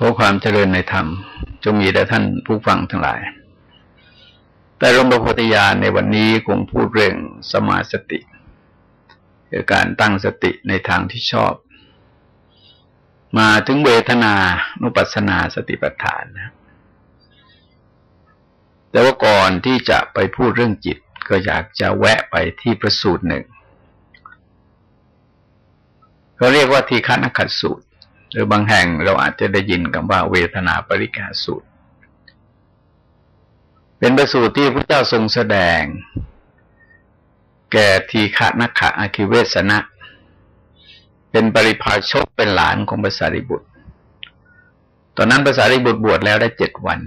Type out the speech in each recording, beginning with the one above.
ขอความเจริญในธรรม จงมีแด่ท่านผู้ฟังทั้งหลาย แต่รมประโพธิญาณในวันนี้คงพูดเรื่องสมาสติคือการตั้งสติในทางที่ชอบ มาถึงเวทนานุปัสสนาสติปัฏฐานนะแต่ว่าก่อนที่จะไปพูดเรื่องจิต ก็อยากจะแวะไปที่ประสูตรหนึ่งเขาเรียกว่าทีฆานขัดสูตร หรือบางแห่งเราอาจจะได้ยินคำว่าเวทนาปริกาสูตร เป็นประสูตรที่พระเจ้าทรงแสดง แก่ทีฆะนักขะอาคิเวสนะ เป็นปริพาชกเป็นหลานของภาษาริบุตร ตอนนั้นภาษาริบุตรบวชแล้วได้เจ็ดวัน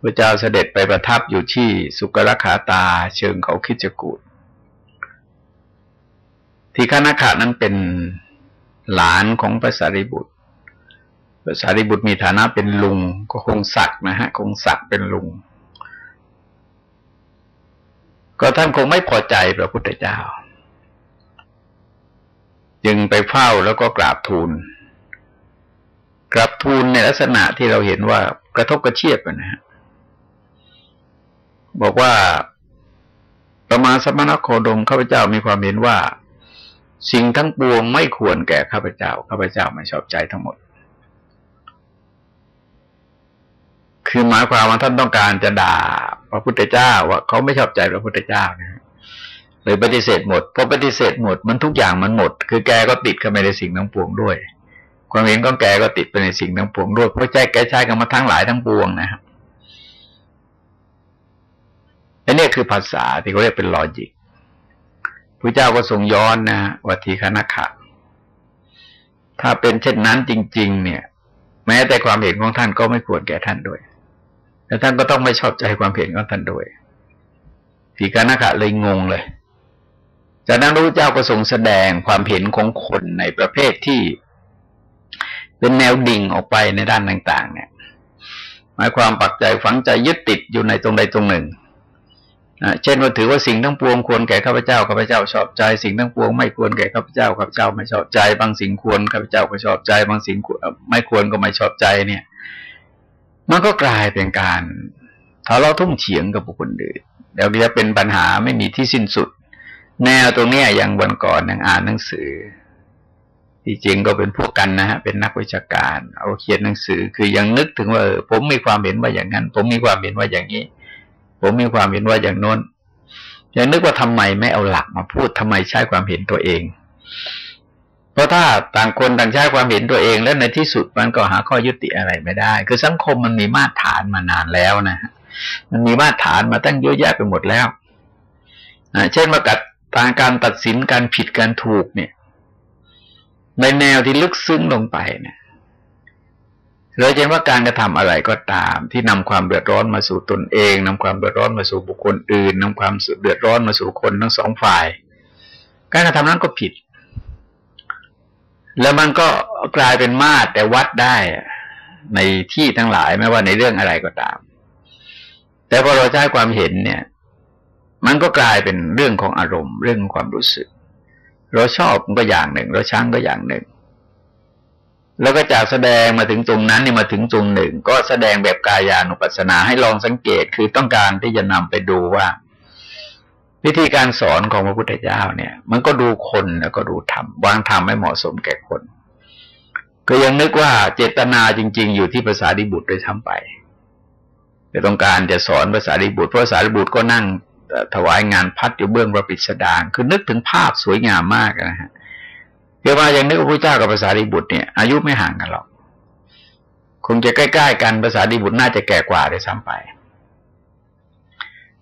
พระเจ้าเสด็จไปประทับอยู่ที่สุกรขาตาเชิงเขาคิจกูดทีฆะนักขะนั้นเป็น หลานของพระสารีบุตรพระสารีบุตรมีฐานะเป็นลุงก็คงศักนะฮะ คงศักเป็นลุง ก็ท่านคงไม่พอใจพระพุทธเจ้า จึงไปเฝ้าแล้วก็กราบทูลกราบทูลในลักษณะที่เราเห็นว่ากระทบกระเชียบนะฮะบอกว่าประมาณสมณโคดมข้าพเจ้ามีความเห็นว่า สิ่งทั้งปวงไม่ควรแก่ข้าพเจ้า ข้าพเจ้าไม่ชอบใจทั้งหมด คือหมายความว่าท่านต้องการจะด่าพระพุทธเจ้าว่าเขาไม่ชอบใจพระพุทธเจ้านะเลยปฏิเสธหมดพอปฏิเสธหมดมันทุกอย่างมันหมด คือแกก็ติดเข้าไปในสิ่งทั้งปวงด้วย ความเห็นของแกก็ติดไปในสิ่งทั้งปวงด้วยเพราะใจแกใช้กันมาทั้งหลายทั้งปวงนะครับอันนี้คือภาษาที่เขาเรียกเป็นลอจิก พระเจ้าก็ทรงย้อนนะวัติคณะขะถ้าเป็นเช่นนั้นจริง ๆ เนี่ย แม้แต่ความเห็นของท่านก็ไม่ควรแก่ท่านด้วยแต่ท่านก็ต้องไม่ชอบใจความเห็นของท่านด้วยทีกานขะเลยงงเลย จากนั้นพระเจ้าก็ทรงแสดงความเห็นของคนในประเภทที่ เป็นแนวดิ่งออกไปในด้านต่าง ๆ เนี่ย หมายความปักใจฝังใจยึดติดอยู่ในตรงใดตรงหนึ่ง เช่นว่าถือว่าสิ่งทั้งปวงควรแก่ข้าพเจ้าข้าพเจ้าชอบใจ สิ่งทั้งปวงไม่ควรแก่ข้าพเจ้าข้าพเจ้าไม่ชอบใจ บางสิ่งควรข้าพเจ้าก็ชอบใจ บางสิ่งไม่ควรก็ไม่ชอบใจเนี่ย มันก็กลายเป็นการทะเลาะทุ่มเฉียงกับบุคคลอื่นเดี๋ยวจะเป็นปัญหาไม่มีที่สิ้นสุด แนวตรงนี้อย่างวันก่อนยังอ่านหนังสือ ที่จริงก็เป็นพวกกันนะฮะเป็นนักวิชาการ เอาเขียนหนังสือ คือยังนึกถึงว่าผมมีความเห็นว่าอย่างนั้น ผมมีความเห็นว่าอย่างนี้ ผมมีความเห็นว่าอย่างโน้นยังนึกว่าทำไมไม่เอาหลักมาพูดทำไมใช้ความเห็นตัวเอง เพราะถ้าต่างคนต่างใช้ความเห็นตัวเอง แล้วในที่สุดมันก็หาข้อยุติอะไรไม่ได้ คือสังคมมันมีมาตรฐานมานานแล้วนะมันมีมาตรฐานมาตั้งเยอะแยะไปหมดแล้วเช่นว่ากัดทางการตัดสินการผิดการถูกเนี่ยในแนวที่ลึกซึ้งลงไปเนี่ย เราเห็นว่าการกระทำอะไรก็ตาม ที่นำความเดือดร้อนมาสู่ตนเองนำความเดือดร้อนมาสู่บุคคลอื่นนำความเดือดร้อนมาสู่คนทั้งสองฝ่าย การกระทำนั้นก็ผิด แล้วมันก็กลายเป็นมาตรแต่วัดได้ในที่ทั้งหลายไม่ว่าในเรื่องอะไรก็ตาม แต่พอเราใช้ความเห็นเนี่ย มันก็กลายเป็นเรื่องของอารมณ์ เรื่องของความรู้สึก เราชอบก็อย่างหนึ่ง เราชังก็อย่างหนึ่ง แล้วก็จากแสดงมาถึงตรงนั้นเนี่ยมาถึงตรงหนึ่ง ก็แสดงแบบกายานุปัสสนาให้ลองสังเกตคือต้องการที่จะนำไปดูว่า วิธีการสอนของพระพุทธเจ้าเนี่ย มันก็ดูคนแล้วก็ดูธรรมวางธรรมให้เหมาะสมแก่คน ก็ยังนึกว่าเจตนาจริง ๆ อยู่ที่ภาษาดิบุตรโดยทำไปแต่ต้องการจะสอนภาษาดิบุตรเพราะภาษาดิบุตรก็นั่งถวายงานพัดอยู่เบื้องพระปิสดางคือนึกถึงภาพสวยงามมากนะฮะ เกี่ยวมาอย่างนี้พระพุทธเจ้ากับภาษาดิบุตรเนี่ยอายุไม่ห่างกันหรอก คงจะใกล้ๆกันภาษาดิบุตรน่าจะแก่กว่าได้ซ้ำไป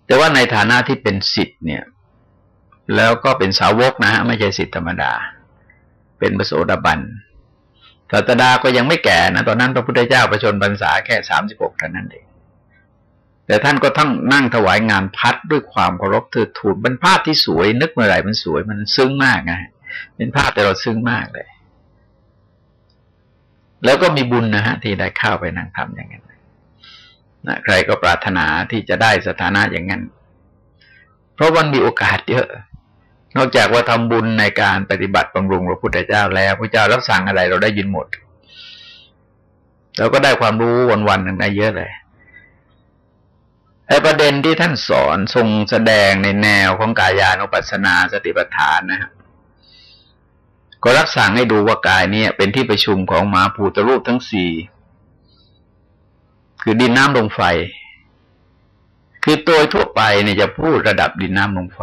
แต่ว่าในฐานะที่เป็นสิทธิ์เนี่ย แล้วก็เป็นสาวกนะฮะไม่ใช่สิทธิธรรมดา เป็นพระโสดาบันสัตดาก็ยังไม่แก่นะตอนนั้นพระพุทธเจ้าประชนพรรษาแค่สามสิบหกเท่านั้นเองแต่ท่านก็ทั้งนั่งถวายงานพัดด้วยความเคารพเทิดทูนเป็นภาพที่สวย นึกเมื่อไหร่มันสวยมันซึ้งมากไง เป็นภาพแต่เราซึ้งมากเลย แล้วก็มีบุญนะฮะ ที่ได้เข้าไปนั่งทำอย่างนั้นนะใครก็ปรารถนาที่จะได้สถานะอย่างนั้น เพราะมันมีโอกาสเยอะ นอกจากว่าทำบุญในการปฏิบัติบำรุงพระพุทธเจ้าแล้วพระเจ้ารับสั่งอะไรเราได้ยินหมด เราก็ได้ความรู้วันๆหนึ่งได้เยอะเลยไอประเด็นที่ท่านสอนทรงแสดงในแนวของกายานุปัสสนาสติปัฏฐานนะครับ ก็รับสั่งให้ดูว่ากายเนี่ย เป็นที่ประชุมของมหาภูตรูปทั้งสี่คือดินน้ำลมไฟ คือโดยทั่วไปเนี่ยจะพูดระดับดินน้ำลมไฟ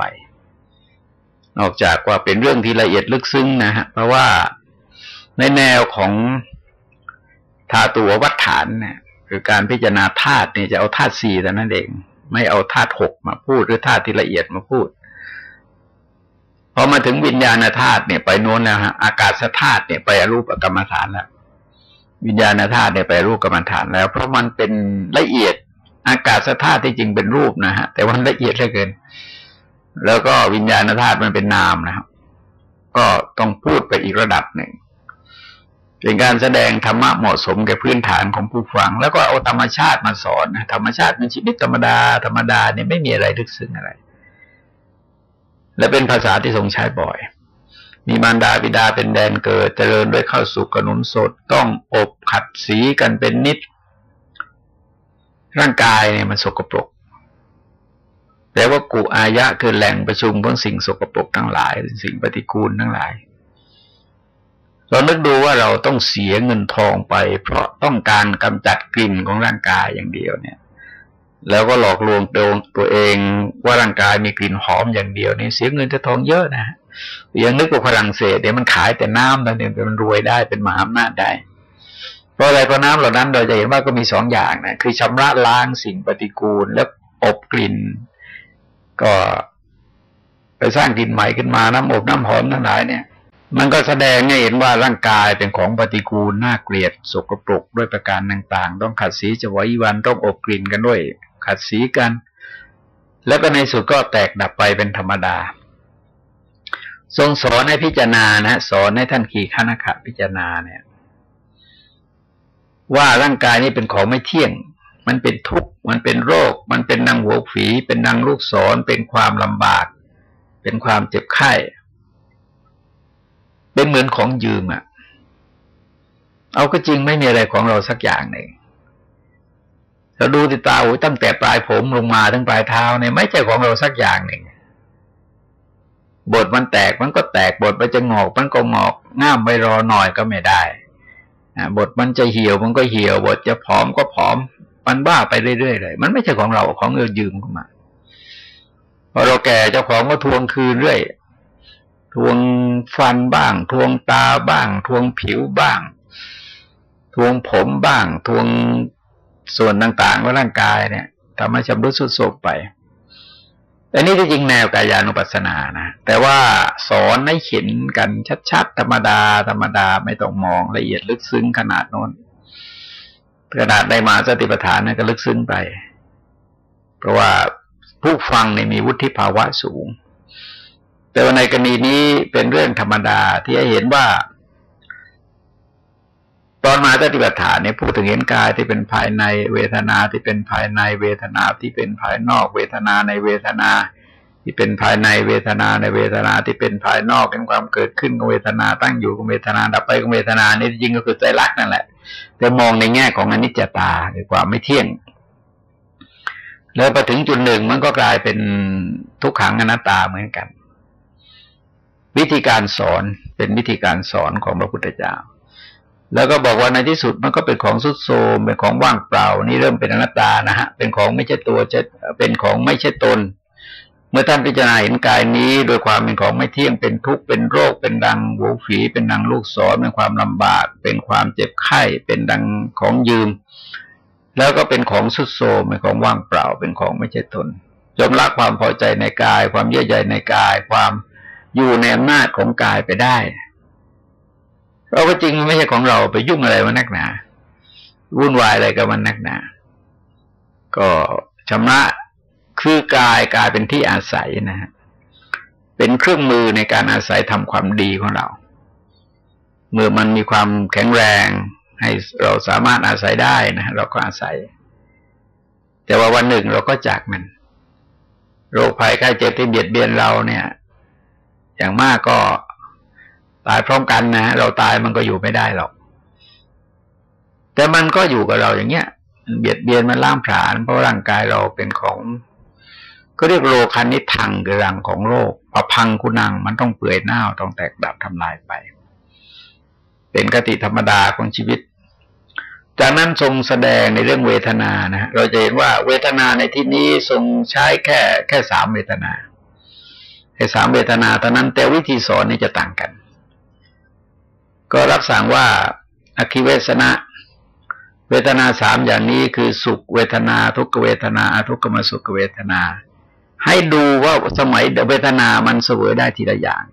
นอกจากว่าเป็นเรื่องที่ละเอียดลึกซึ้งนะฮะเพราะว่าในแนวของธาตุวัฏฐานเนี่ยคือการพิจารณาธาตุเนี่ยจะเอาธาตุสี่แต่นั้นเอง ไม่เอาธาตุหกมาพูดหรือธาตุที่ละเอียดมาพูด อมาถึงวิญญาณธาตุเนี่ยไปโน้นแล้วฮะอากาศธาตุเนี่ยไปรูปกรรมฐานแล้ววิญญาณธาตุเนี่ยไปรูปกรรมฐานแล้ว เพราะมันเป็นละเอียดอากาศธาตุที่จริงเป็นรูปนะฮะ แต่วันละเอียดเหลือเกิน แล้วก็วิญญาณธาตุมันเป็นนามนะครับ ก็ต้องพูดไปอีกระดับหนึ่งเป็นการแสดงธรรมะเหมาะสมแก่พื้นฐานของผู้ฟัง แล้วก็เอาธรรมชาติมาสอนนะธรรมชาติเป็นชีวิตธรรมดาธรรมดาเนี่ยไม่มีอะไรลึกซึ้งอะไร และเป็นภาษาที่ทรงใช้บ่อย มีมารดาบิดาเป็นแดนเกิด เจริญด้วยข้าวสุกกระนุนสด ต้องอบขัดสีกันเป็นนิด ร่างกายเนี่ยมันสกปรกแต่ว่ากุอายะคือแหล่งประชุมของสิ่งสกปรกทั้งหลาย สิ่งปฏิกูลทั้งหลาย เรานึกดูว่าเราต้องเสียเงินทองไป เพราะต้องการกำจัดกลิ่นของร่างกายอย่างเดียวเนี่ย แล้วก็หลอกลวงตัวตัวเองว่าร่างกายมีกลิ่นหอมอย่างเดียวนี่เสียเงินจะทองเยอะนะอย่างนึกว่าฝรั่งเศสเดี๋ยวมันขายแต่น้ำแต่เนี่ยมันรวยได้เป็นมหาอำนาจได้เพราะอะไรเพราะน้ำเหล่านั้นเราจะเห็นว่าก็มีสองอย่างนะคือชำระล้างสิ่งปฏิกูลแล้วอบกลิ่น ก็ไปสร้างกลิ่นใหม่ขึ้นมาน้ำอบน้ำหอมทั้งหลายเนี่ย มันก็แสดงให้เห็นว่าร่างกายเป็นของปฏิกูลน่าเกลียดสกปรกด้วยประการต่าง ๆ ต้องขัดสีจะไว้วันต้องอบกลิ่นกันด้วย ขัดสีกัน แล้วก็ในสุดก็แตกดับไปเป็นธรรมดา ทรงสอนให้พิจารณานะสอนให้ท่านขี่ขานะพิจารณาเนี่ย ว่าร่างกายนี้เป็นของไม่เที่ยง มันเป็นทุกข์ มันเป็นโรค มันเป็นนางหัวฝี เป็นนางลูกศร เป็นความลำบาก เป็นความเจ็บไข้ เป็นเหมือนของยืมอะ่ะเอาก็จริงไม่มีอะไรของเราสักอย่างหนึ่ง เราดูติตาโอ้ยตั้งแต่ปลายผมลงมาทั้งปลายเท้าเนี่ยไม่ใช่ของเราสักอย่างหนึ่งบทมันแตกมันก็แตกบทมันจะงอก มันก็งอกง่ามไปรอหน่อยก็ไม่ได้บทมันจะเหี่ยวมันก็เหี่ยว บทจะผอมก็ผอม มันบ้าไปเรื่อยๆเลย มันไม่ใช่ของเราของเรายืมเข้ามาพอเราแก่เจ้าของก็ทวงคืนเรื่อยทวงฟันบ้าง ทวงตาบ้าง ทวงผิวบ้าง ทวงผมบ้าง ทวง ส่วนต่างๆของร่างกายเนี่ยทำให้ชำรุดสุดโทรมไปแต่นี่ที่จริงแนวกายานุปัสสนานะ แต่ว่าสอนให้เห็นกันชัดๆ ธรรมดา ธรรมดาไม่ต้องมองละเอียดลึกซึ้งขนาดโน้นขนาดได้มาสติปัฏฐานนั่นก็ลึกซึ้งไป เพราะว่าผู้ฟังเนี่ยมีวุฒิภาวะสูง แต่ว่าในกรณีนี้เป็นเรื่องธรรมดาที่ให้เห็นว่า อนมาปฏิบัติฐานเนี่ยพูดถึงเห็นกายที่เป็นภายในเวทนาที่เป็นภายในเวทนาที่เป็นภายนอก เวทนาในเวทนา ที่เป็นภายในเวทนาในเวทนาที่เป็นภายนอกเป็นความเกิดขึ้นของเวทนาตั้งอยู่ของเวทนาดับไปของเวทนานี่จริงก็คือใจรักนั่นแหละแต่มองในแง่ของอนิจจตาคือความไม่เที่ยง แล้วไปถึงจุดหนึ่งมันก็กลายเป็นทุกขังอนัตตาเหมือนกัน วิธีการสอนเป็นวิธีการสอนของพระพุทธเจ้า แล้วก็บอกว่าในที่สุดมันก็เป็นของสุดโทมเป็นของว่างเปล่า นี่เริ่มเป็นอนัตตานะฮะเป็นของไม่ใช่ตัวจะเป็นของไม่ใช่ตน เมื่อท่านพิจารณาเห็นกายนี้ โดยความเป็นของไม่เที่ยงเป็นทุกข์เป็นโรค เป็นดังหูฝีเป็นดังลูกศรเป็นความลำบาก เป็นความเจ็บไข้เป็นดังของยืม แล้วก็เป็นของสุดโทมเป็นของว่างเปล่า เป็นของไม่ใช่ตนจมละความพอใจในกาย ความเยื่อใยในกาย ความอยู่ในอำนาจของกายไปได้ เราก็จริงไม่ใช่ของเราไปยุ่งอะไรมันนักหนาวุ่นวายอะไรกับมันนักหนา ก็ชำระคือกายกายเป็นที่อาศัยนะฮะเป็นเครื่องมือในการอาศัยทำความดีของเรา เมื่อมันมีความแข็งแรง ให้เราสามารถอาศัยได้นะ เราก็อาศัย แต่ว่าวันหนึ่งเราก็จากมัน โรคภัยไข้เจ็บที่เบียดเบียนเราเนี่ย อย่างมากก็ ตายพร้อมกันนะเราตายมันก็อยู่ไม่ได้หรอก แต่มันก็อยู่กับเราอย่างเงี้ยเบียดเบียนมันล่ามผลาญเพราะร่างกายเราเป็นของก็เรียกโลคันนิพังคือรังของโลกพอพังคุณังมันต้องเปื่อยเน่าต้องแตกดับทำลายไป เป็นกติธรรมดาของชีวิต จากนั้นทรงแสดงในเรื่องเวทนานะเราจะเห็นว่าเวทนาในที่นี้ทรงใช้แค่แค่สามเวทนาแค่สามเวทนาเท่านั้นแต่วิธีสอนนี่จะต่างกัน ก็รับสั่งว่าอคิเวสนะเวทนาสามอย่างนี้คือสุขเวทนา ทุกเวทนาทุกขมสุขเวทนา ให้ดูว่าสมัยเวทนามันเสวยได้ทีละอย่าง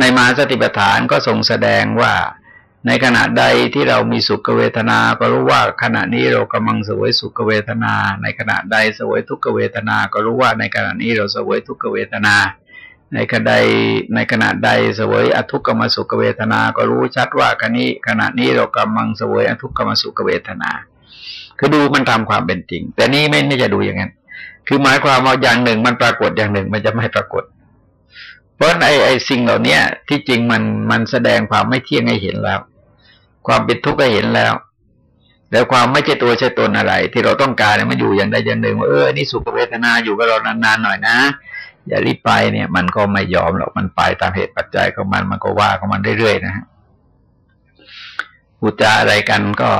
ในมาสติปัฏฐานก็ทรงแสดงว่าในขณะใดที่เรามีสุขเวทนา ก็รู้ว่าขณะนี้เรากำลังสวยสุขเวทนา ในขณะใดสวยทุกขเวทนา ก็รู้ว่าในขณะนี้เราสวยทุกขเวทนา ในขณะใดในขณะใดเสวยอทุกขมสุขเวทนา ก็รู้ชัดว่าขณะนี้ขณะนี้เรากำลังเสวยอทุกขมสุขเวทนา คือดูมันตามความเป็นจริง แต่นี้ไม่ไม่จะดูอย่างนั้น คือหมายความว่าอย่างหนึ่งมันปรากฏอย่างหนึ่งมันจะไม่ปรากฏ เพราะไอ้ไอ้สิ่งเหล่านี้ที่จริงมันมันแสดงความไม่เที่ยงให้เห็นแล้ว ความเป็นทุกข์ให้เห็นแล้วแล้วความไม่ใช่ตัวใช่ตนอะไร ที่เราต้องการเนี่ยมันอยู่อย่างใดอย่างหนึ่งว่าเออนี่สุขเวทนาอยู่กับเรานานๆหน่อยนะ อย่ารีบไปเนี่ย มันก็ไม่ยอมหรอกมันไปตามเหตุปัจจัยของมันมันก็ว่าของมันเรื่อยๆนะฮะพูดจาอะไรกันก็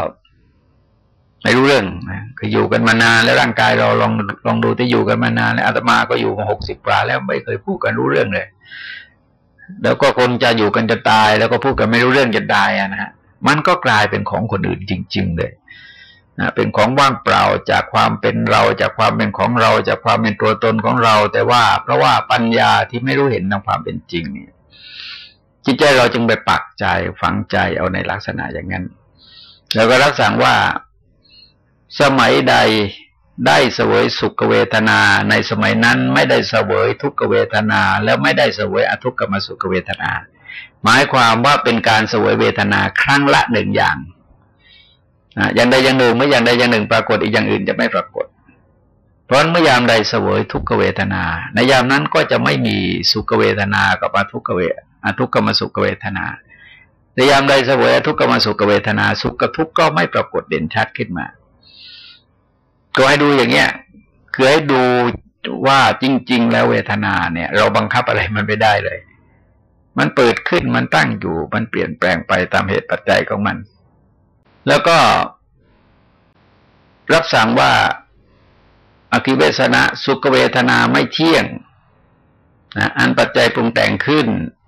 ไม่รู้เรื่องนะคืออยู่กันมานานแล้วร่างกายเราลองลองดูที่อยู่กันมานานแล้วอาตมาก็อยู่มาหกสิบกว่าแล้วไม่เคยพูดกันรู้เรื่องเลย แล้วก็คนจะอยู่กันจะตาย แล้วก็พูดกันไม่รู้เรื่องจะตายอะนะฮะมันก็กลายเป็นของคนอื่นจริง ๆ เลย นะเป็นของว่างเปล่าจากความเป็นเราจากความเป็นของเรา จากความเป็นตัวตนของเรา แต่ว่าเพราะว่าปัญญาที่ไม่รู้เห็นตามความเป็นจริงเนี่ยจิตใจเราจึงไปปักใจฝังใจเอาในลักษณะอย่างนั้น แล้วก็รักษาว่าสมัยใดได้เสวยสุขเวทนา ในสมัยนั้นไม่ได้เสวยทุกขเวทนา แล้วไม่ได้เสวยอทุกขมสุขเวทนา หมายความว่าเป็นการเสวยเวทนาครั้งละหนึ่งอย่าง อย่างใดอย่างหนึ่งเมื่ออย่างใดอย่างหนึ่ง ปรากฏอีกอย่างอื่นจะไม่ปรากฏ เพราะเมื่อยามใดเสวยทุกขเวทนา ในยามนั้นก็จะไม่มีสุขเวทนากับอทุกขเวอทุกขมสุขเวทนาในยามใดเสวยอทุกขมสุขเวทนา สุขกับทุกข์ก็ไม่ปรากฏเด่นชัดขึ้นมา ก็ให้ดูอย่างเงี้ยคือให้ดูว่าจริง ๆ แล้วเวทนาเนี่ย เราบังคับอะไรมันไม่ได้เลย มันเปิดขึ้นมันตั้งอยู่ มันเปลี่ยนแปลงไปตามเหตุปัจจัยของมัน แล้วก็รับสั่งว่าอคิเวสนะสุขเวทนาไม่เที่ยงนะอันปัจจัยปรุงแต่งขึ้น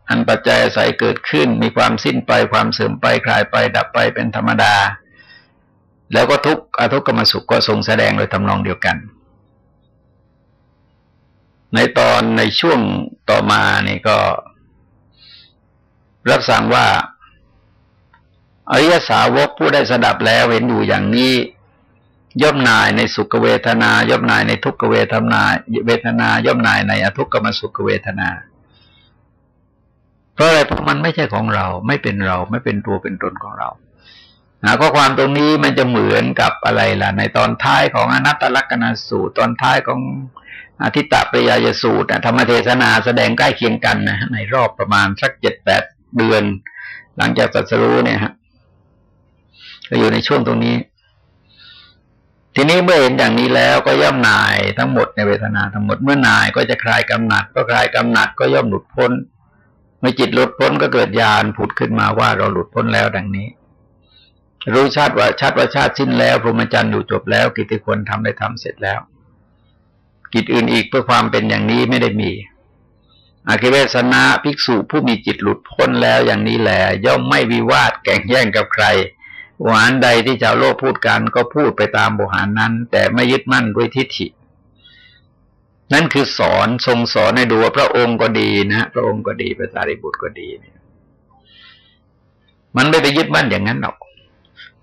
อันปัจจัยอาศัยเกิดขึ้น มีความสิ้นไปความเสื่อมไปคลายไป ดับไปเป็นธรรมดา แล้วก็ทุกอทุกขมสุขก็ทรงแสดงโดยทำนองเดียวกัน ในตอนในช่วงต่อมานี่ก็ รับสั่งว่า อริยสาวกผู้ได้สดับแล้วเห็นอยู่อย่างนี้ย่อมนายในสุขเวทนา ย่อมนายในทุกขเวทนาเวทนา ย่อมนายในอทุกขมสุขเวทนา เพราะอะไรเพราะมันไม่ใช่ของเรา ไม่เป็นเราไม่เป็นตัวเป็นตนของเรานะข้อความตรงนี้มันจะเหมือนกับอะไรล่ะ ในตอนท้ายของอนัตตลกษณสูตร ตอนท้ายของอธิตตปริยายสูตรธรรมเทศนาแสดงใกล้เคียงกันนะในรอบประมาณสักเจ็ดแปดเดือน หลังจากตรัสรู้เนี่ยฮะ ก็อยู่ในช่วงตรงนี้ ทีนี้เมื่อเห็นอย่างนี้แล้วก็ย่อมนายทั้งหมดในเวทนาทั้งหมดเมื่อนายก็จะคลายกำหนัดก็คลายกำหนัดก็ย่อมหลุดพ้น เมื่อจิตหลุดพ้นก็เกิดญาณผุดขึ้นมาว่าเราหลุดพ้นแล้วดังนี้ รู้ชาติว่าชาติว่าชาติสิ้นแล้วพรหมจรรย์อยู่จบแล้วกิจที่ควรทำได้ทำเสร็จแล้ว กิจอื่นอีกเพื่อความเป็นอย่างนี้ไม่ได้มีอาคิเวสนะภิกษุผู้มีจิตหลุดพ้นแล้วอย่างนี้แหละย่อมไม่วิวาทแก่งแย่งกับใคร บุหารใดที่ชาวโลกพูดกันก็พูดไปตามบุหารนั้น แต่ไม่ยึดมั่นด้วยทิฏฐิ นั่นคือสอนทรงสอนให้ดูว่าพระองค์ก็ดีนะพระองค์ก็ดีพระสารีบุตรก็ดีเนี่ยมันไม่ไปยึดมั่นอย่างนั้นหรอก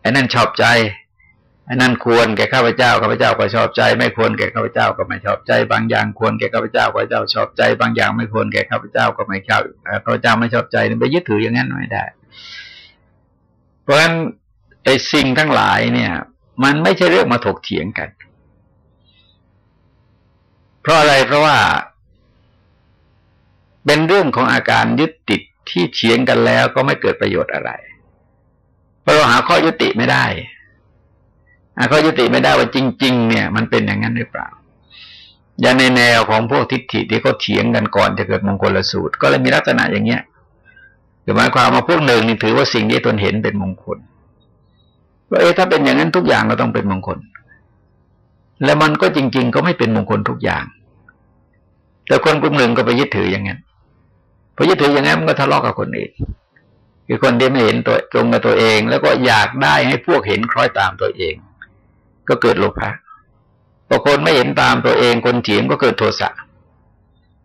ไอ้นั่นชอบใจไอ้นั่นควรแก่ข้าพเจ้าข้าพเจ้าก็ชอบใจ ไม่ควรแก่ข้าพเจ้าก็ไม่ชอบใจ บางอย่างควรแก่ข้าพเจ้าข้าพเจ้าชอบใจ บางอย่างไม่ควรแก่ข้าพเจ้าก็ไม่ชอบข้าพเจ้าไม่ชอบใจไปยึดถืออย่างนั้นไม่ได้ เพราะฉะนั้น ไอ้สิ่งทั้งหลายเนี่ย มันไม่ใช่เรื่องมาถกเถียงกัน เพราะอะไรเพราะว่า เป็นเรื่องของอาการยึดติดที่เถียงกันแล้วก็ไม่เกิดประโยชน์อะไรเพราะเราหาข้อยุติไม่ได้หาข้อยุติไม่ได้ว่าจริง ๆ เนี่ย มันเป็นอย่างนั้นหรือเปล่า อย่างในแนวของพวกทิฏฐิที่เขาเถียงกันก่อนจะเกิดมงคลละสูตร ก็เลยมีลักษณะอย่างเงี้ยคือหมายความว่าพวกหนึ่งนี่ถือว่าสิ่งที่ตนเห็นเป็นมงคล ว่าเอ๊ะถ้าเป็นอย่างนั้นทุกอย่างก็ต้องเป็นมงคล แล้วมันก็จริง ๆ ก็ไม่เป็นมงคลทุกอย่าง แต่คนกลุ่มหนึ่งก็ไปยึดถืออย่างนั้นพอยึดถืออย่างนั้นมันก็ทะเลาะกับคนอื่นคือคนที่ไม่เห็นตัวตรงกับตัวเอง แล้วก็อยากได้ให้พวกเห็นคล้อยตามตัวเอง ก็เกิดโลภะพอคนไม่เห็นตามตัวเอง คนเถียงก็เกิดโทสะ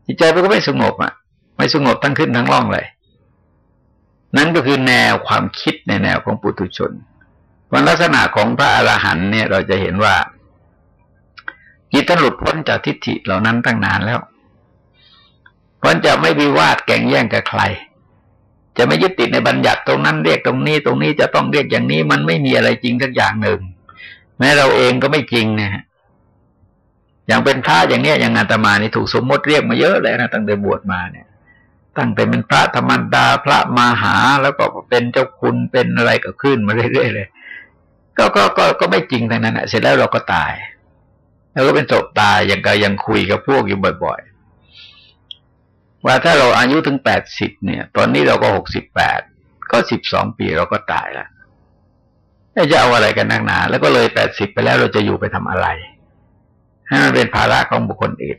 จิตใจมันก็ไม่สงบอะ ไม่สงบทั้งขึ้นทั้งล่องเลย นั่นก็คือแนวความคิดในแนวของปุถุชน วันลักษณะของพระอรหันต์เนี่ยเราจะเห็นว่าจิตท่านหลุดพ้นจากทิฏฐิเหล่านั้นตั้งนานแล้วเพราะจะไม่วิวาทแก่งแย่งกับใคร จะไม่ยึดติดในบัญญัติตรงนั้นเรียกตรงนี้ ตรงนี้จะต้องเรียกอย่างนี้มันไม่มีอะไรจริงสักอย่างหนึ่ง แม้เราเองก็ไม่จริงนะฮะอย่างเป็นพระอย่างเนี้ยอย่างอาตมานี่ถูกสมมติเรียกมาเยอะเลยนะตั้งแต่บวชมาเนี่ย ตั้งแต่เป็นพระธรรมดาพระมาหาแล้วก็เป็นเจ้าคุณเป็นอะไรก็ขึ้นมาเรื่อยๆเลย ก็ก็ก็ก็ไม่จริงทั้งนั้นแหะเสร็จแล้วเราก็ตาย แล้วก็เป็นศพตายยังก็ยังคุยกับพวกอยู่บ่อย ๆ ว่าถ้าเราอายุถึงแปดสิบเนี่ย ตอนนี้เราก็หกสิบแปดก็สิบสองปีเราก็ตายแล้วจะเอาอะไรกันนักหนา แล้วก็เลยแปดสิบไปแล้วเราจะอยู่ไปทำอะไรให้มันเป็นภาระของบุคคลอื่น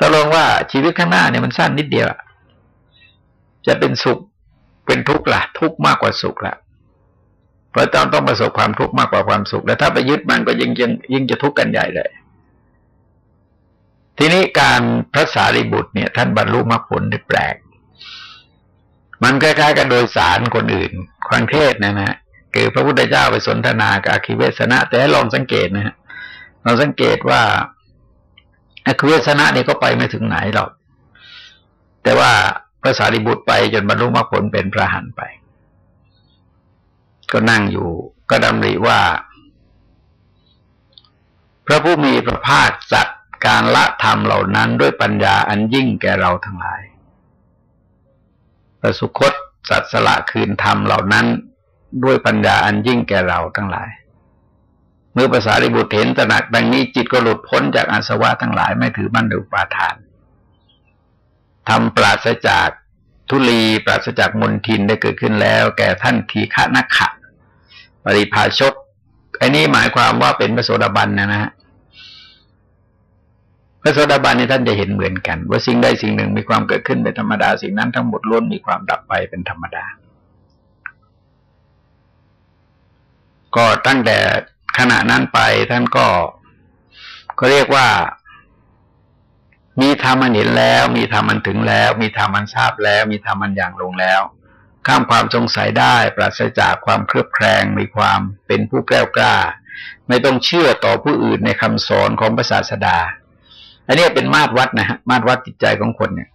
ตกลงว่าชีวิตข้างหน้าเนี่ยมันสั้นนิดเดียว จะเป็นสุขเป็นทุกข์ละทุกข์มากกว่าสุขละเพ ราะต้องต้องประสบความทุกข์มากกว่าความสุข แล้วถ้าไปยึดมันก็ยิ่งยิ่งยิ่งจะทุกข์กันใหญ่เลย ทีนี้การพระสารีบุตรเนี่ย ท่านบรรลุมรรคผลได้แปลก มันคล้ายๆกันโดยสารคนอื่นความเทศนะนะคือพระพุทธเจ้าไปสนทนากับอคิเวสนะ แต่ให้ลองสังเกตนะฮะเราสังเกตว่าอคิเวสนะนี่ก็ไปไม่ถึงไหนหรอกแต่ว่าพระสารีบุตรไปจนบรรลุมรรคผลเป็นพระหันไป ก็นั่งอยู่ก็ดำริว่า พระผู้มีพระภาคสัตการละธรรมเหล่านั้นด้วยปัญญาอันยิ่งแก่เราทั้งหลาย ประสุคตสัตสละคืนธรรมเหล่านั้นด้วยปัญญาอันยิ่งแก่เราทั้งหลาย เมื่อภาษาริบุตรเห็นตระหนักดังนี้จิตก็หลุดพ้นจากอาสวะทั้งหลายไม่ถือมั่นหรือปาทานทำปราศจากทุลีปราศจากมนทินได้เกิดขึ้นแล้ว แก่ท่านทีฆะนักขะ ปริภาชก อันนี้หมายความว่าเป็นพระโสดาบันนะนะฮะระโสดาบันนี่ท่านจะเห็นเหมือนกัน ว่าสิ่งใดสิ่งหนึ่งมีความเกิดขึ้นเป็นธรรมดา สิ่งนั้นทั้งหมดล้วนมีความดับไปเป็นธรรมดา ก็ตั้งแต่ขณะนั้นไปท่านก็ก็เรียกว่า มีธรรมันเห็นแล้ว มีธรรมันถึงแล้ว มีธรรมันทราบแล้ว มีธรรมันอย่างลงแล้ว ข้ามความสงสัยได้ ปราศจากความเครือบแคลงมีความเป็นผู้แกล้วกล้า ไม่ต้องเชื่อต่อผู้อื่นในคำสอนของพระศาสดา อันนี้เป็นมาตรวัดนะฮะมาตรวัดจิตใจของคนเนี่ย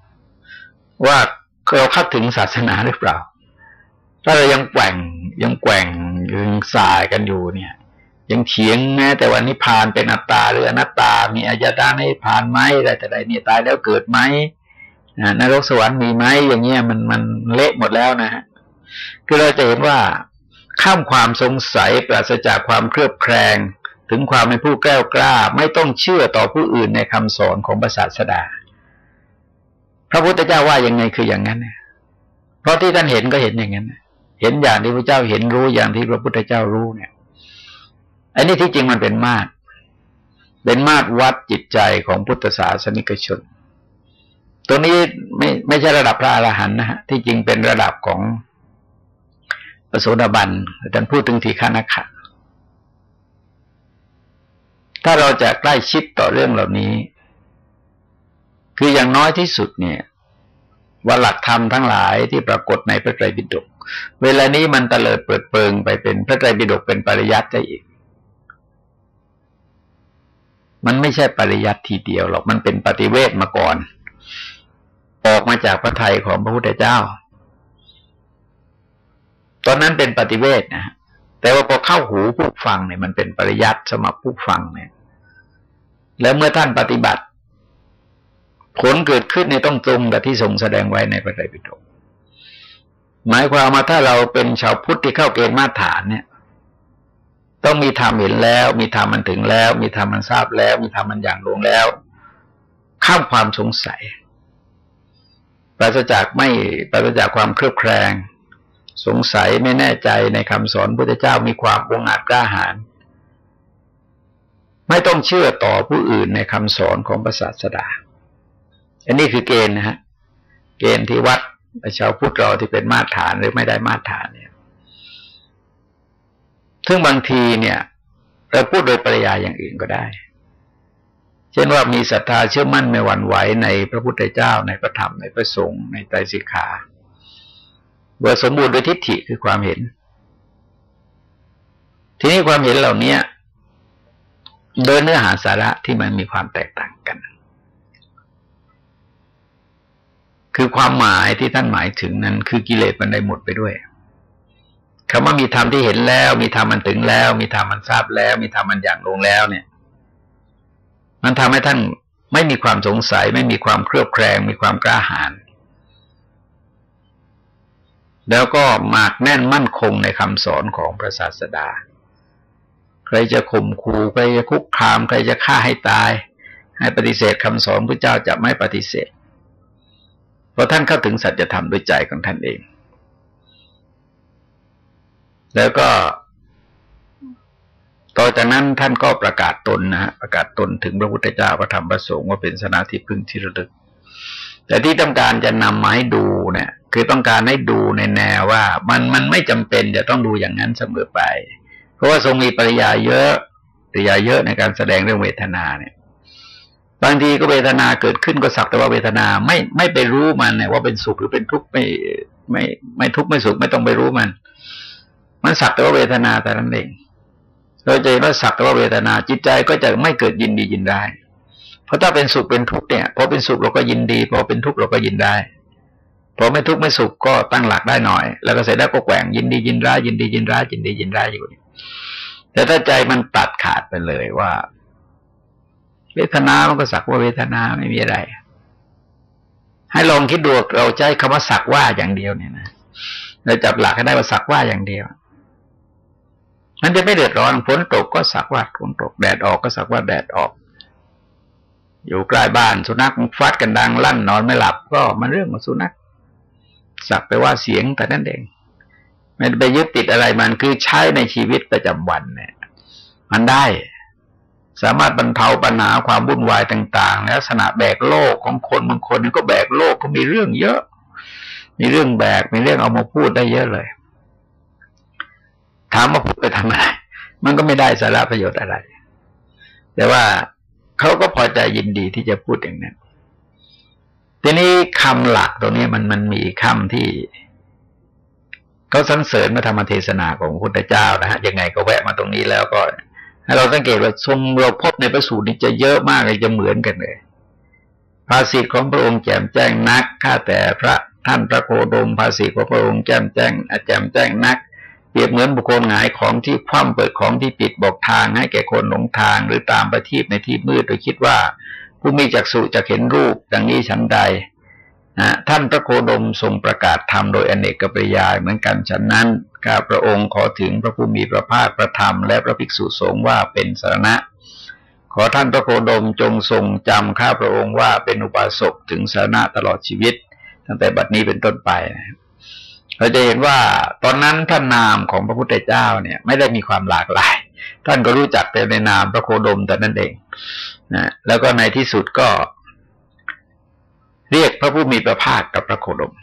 ว่าเราเข้าถึงศาสนาหรือเปล่า ถ้าเรายังแกว่งยังแกว่งยังสายกันอยู่เนี่ยยังเถียงแม้แต่วันนี้ผ่านเป็นอัตตาหรืออนัตตา มีอายตาให้ผ่านไหมอะไรแต่ใดเนี่ยตายแล้วเกิดไหม นรกสวรรค์มีไหมอย่างเงี้ยมันมันเละหมดแล้วนะฮะคือเราจะเห็นว่าข้ามความสงสัยปราศจากความเครือบแคลงถึงความเป็นผู้แก้วกล้า ไม่ต้องเชื่อต่อผู้อื่นในคำสอนของพระศาสดา พระพุทธเจ้าว่ายังไงคืออย่างนั้นเนี่ยเพราะที่ท่านเห็นก็เห็นอย่างนั้นเห็นอย่างที่พระเจ้าเห็นรู้อย่างที่พระพุทธเจ้ารู้เนี่ย อันนี้ที่จริงมันเป็นมาตรเป็นมาตรวัดจิตใจของพุทธศาสนิกชน ตัวนี้ไม่ไม่ใช่ระดับพระอรหันต์นะฮะที่จริงเป็นระดับของปโสดาบันท่านพูดถึงทีฆานักขะถ้าเราจะใกล้ชิดต่อเรื่องเหล่านี้ คืออย่างน้อยที่สุดเนี่ยว่าหลักธรรมทั้งหลายที่ปรากฏในพระไตรปิฎกเวลานี้มันเตลิดเปิดเปิงไปเป็นพระไตรปิฎกเป็นปริยัติได้อีก มันไม่ใช่ปริยัติทีเดียวหรอก มันเป็นปฏิเวทมาก่อน ออกมาจากพระไทยของพระพุทธเจ้า ตอนนั้นเป็นปฏิเวทนะแต่ว่าพอเข้าหูผู้ฟังเนี่ยมันเป็นปริยัติสมหรับผู้ฟังเนี่ย แล้วเมื่อท่านปฏิบัติ ผลเกิดขึ้นในต้องตรงกับที่ทรงแสดงไว้ในพระไตรปิฎกหมายความว่าถ้าเราเป็นชาวพุทธที่เข้าเกณฑ์มาตรฐานเนี่ย ต้องมีธรรมเห็นแล้ว มีธรรมมันถึงแล้ว มีธรรมมันทราบแล้ว มีธรรมมันอย่างลงแล้ว ข้ามความสงสัย ปราศจากไม่ปราศจากความเครือบแคลง สงสัยไม่แน่ใจในคำสอนพระเจ้ามีความองอาจกล้าหาญไม่ต้องเชื่อต่อผู้อื่นในคำสอนของพระศาสดา อันนี้คือเกณฑ์นะฮะ เกณฑ์ที่วัดชาวพุทธเราที่เป็นมาตรฐานหรือไม่ได้มาตรฐานเนี่ย ซึ่งบางทีเนี่ย เราพูดโดยปริยายอย่างอื่นก็ได้ เช่นว่ามีศรัทธาเชื่อมั่นไม่หวั่นไหวในพระพุทธเจ้าในพระธรรมในพระสงฆ์ในไตรสิกขาเบื่อสมบูรณ์โดยทิฏฐิคือความเห็น ทีนี้ความเห็นเหล่านี้โดยเนื้อหาสาระที่มันมีความแตกต่างกัน คือความหมายที่ท่านหมายถึงนั้น คือกิเลสมันได้หมดไปด้วยคำว่ามีธรรมที่เห็นแล้ว มีธรรมมันถึงแล้ว มีธรรมมันทราบแล้ว มีธรรมมันอย่างลงแล้วเนี่ย มันทำให้ท่านไม่มีความสงสัย ไม่มีความเครือบแคลงมีความกล้าหาญแล้วก็มากแน่นมั่นคงในคำสอนของพระศาสดา ใครจะข่มขู่ใครจะคุกคาม ใครจะฆ่าให้ตาย ให้ปฏิเสธคำสอนพระเจ้าจะไม่ปฏิเสธ เพราะท่านเข้าถึงสัจธรรมด้วยใจของท่านเอง แล้วก็ ต่อจากนั้นท่านก็ประกาศตนนะฮะประกาศตนถึงพระพุทธเจ้าพระธรรมพระสงฆ์ว่าเป็นสนาธิพึ่งที่ระลึก แต่ที่ต้องการจะนำมาให้ดูเนี่ย คือต้องการให้ดูในแนวว่า มันมันไม่จำเป็นจะต้องดูอย่างนั้นเสมอไป เพราะว่าทรงมีปริยาเยอะปริยาเยอะในการแสดงเรื่องเวทนาเนี่ย บางทีก็เวทนาเกิดขึ้นก็สักแต่ว่าเวทนาไม่ไม่ไปรู้มันเนี่ยว่าเป็นสุขหรือเป็นทุกข์ไม่ไม่ไม่ทุกข์ไม่สุขไม่ต้องไปรู้มัน มันสักแต่ว่าเวทนาแต่นั้นเอง เราจะเห็นว่าสักว่าเวทนาจิตใจก็จะไม่เกิดยินดียินได้ เพราะถ้าเป็นสุขเป็นทุกข์เนี่ยพอเป็นสุขเราก็ยินดีพอเป็นทุกข์เราก็ยินได้พอไม่ทุกข์ไม่สุขก็ตั้งหลักได้หน่อย แล้วก็เสร็จแล้วก็แกว่งยินดียินร้ายยินดียินร้ายยินดียินร้ายอยู่แต่ถ้าใจมันตัดขาดไปเลยว่า เวทนา มันก็สักว่าเวทนาไม่มีอะไร ให้ลองคิดดูเราใช้คำว่าสักว่าอย่างเดียวเนี่ยนะเราจับหลักให้ได้ว่าสักว่าอย่างเดียว มันจะไม่เดือดร้อนฝนตกก็สักว่าฝนตกแดดออกก็สักว่าแดดออก อยู่ใกล้บ้านสุนัขฟัดกันดังลั่นนอนไม่หลับ ก็มันเรื่องของสุนัขสักไปว่าเสียงแต่นั่นเองไม่ไปยึดติดอะไรมันคือใช้ในชีวิตประจำวันเนี่ย มันได้ สามารถบรรเทาปัญหาความวุ่นวายต่างๆลักษณะแบกโลกของคนบางคนก็แบกโลกก็มีเรื่องเยอะ มีเรื่องแบกมีเรื่องเอามาพูดได้เยอะเลย ถามว่าพูดไปทำอะไมมันก็ไม่ได้สาระประโยชน์อะไร แต่ว่าเขาก็พอใจยินดีที่จะพูดอย่างนั้น ทีนี้คำหลักตรงนี้มันมันมีคำที่เขาสรรเสริญมาธรรมเทศนาของพระพุทธเจ้านะฮะยังไงก็แวะมาตรงนี้แล้วก็ให้เราสังเกตว่าทรงเราพบในพระสูตรนี้จะเยอะมากเลยจะเหมือนกันเลยภาษิตของพระองค์แจ่มแจ้งนักข้าแต่พระท่านพระโคดมภาษิตของพระองค์แจ่มแจ้งแจ่มแจ้งนัก เปรียบเหมือนบุคคลหงายของที่คว่ำเปิดของที่ปิดบอกทางให้แก่คนหลงทางหรือตามประทีปในที่มืดโดยคิดว่า ผู้มีจักษุจะเห็นรูปดังนี้ฉันใดนะท่านพระโคดมทรงประกาศธรรมโดยอเนกปริยายเหมือนกันฉะนั้นข้าพระองค์ขอถึงพระผู้มีพระภาคประธรรม และพระภิกษุสงฆ์ว่าเป็นสารณะ ขอท่านพระโคดมจงทรงจำข้าพระองค์ว่าเป็นอุบาสกถึงสารณะตลอดชีวิต ตั้งแต่บัดนี้เป็นต้นไปนะ เราจะเห็นว่าตอนนั้นท่านนามของพระพุทธเจ้าเนี่ย ไม่ได้มีความหลากหลาย ท่านก็รู้จักแต่ในนามพระโคดมแต่นั่นเองนะแล้วก็ในที่สุดก็ เรียกพระผู้มีพระภาคกับพระโคดม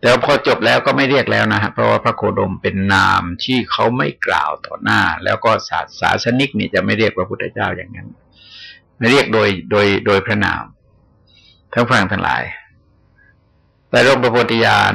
แต่พอจบแล้วก็ไม่เรียกแล้วนะฮะเพราะว่าพระโคดมเป็นนามที่เขาไม่กล่าวต่อหน้า แล้วก็ศาสาสนิกนี่จะไม่เรียกพระพุทธเจ้าอย่างนั้นไม่เรียกโดยโดยโดยพระนามทั้งฟังทั้งหลายแต่ร่มประโพธิญาณ